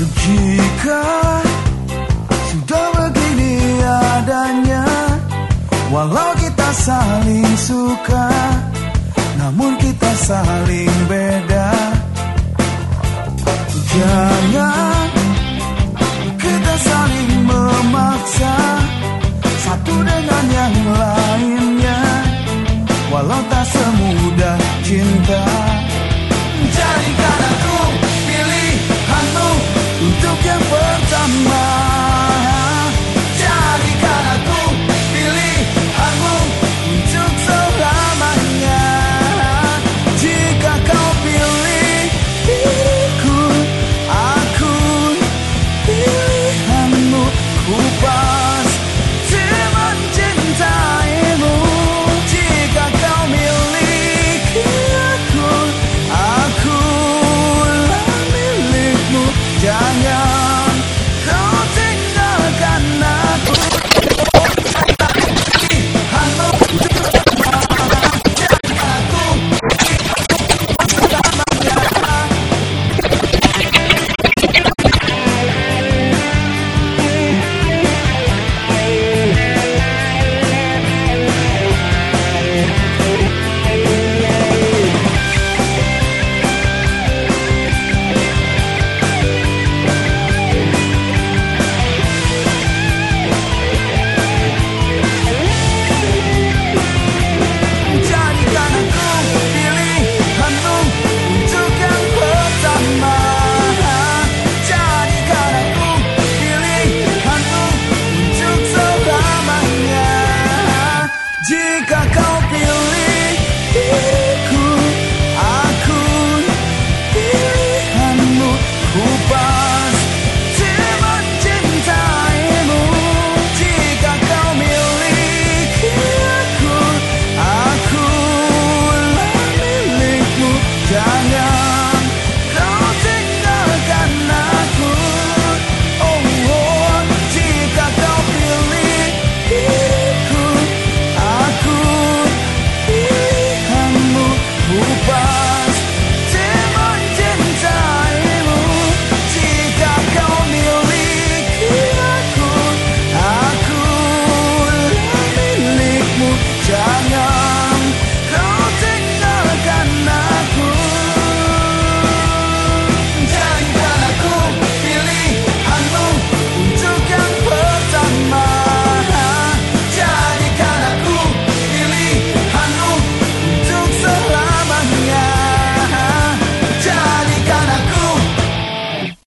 Jika sudah begini adanya Walau kita saling suka Namun kita saling beda 頭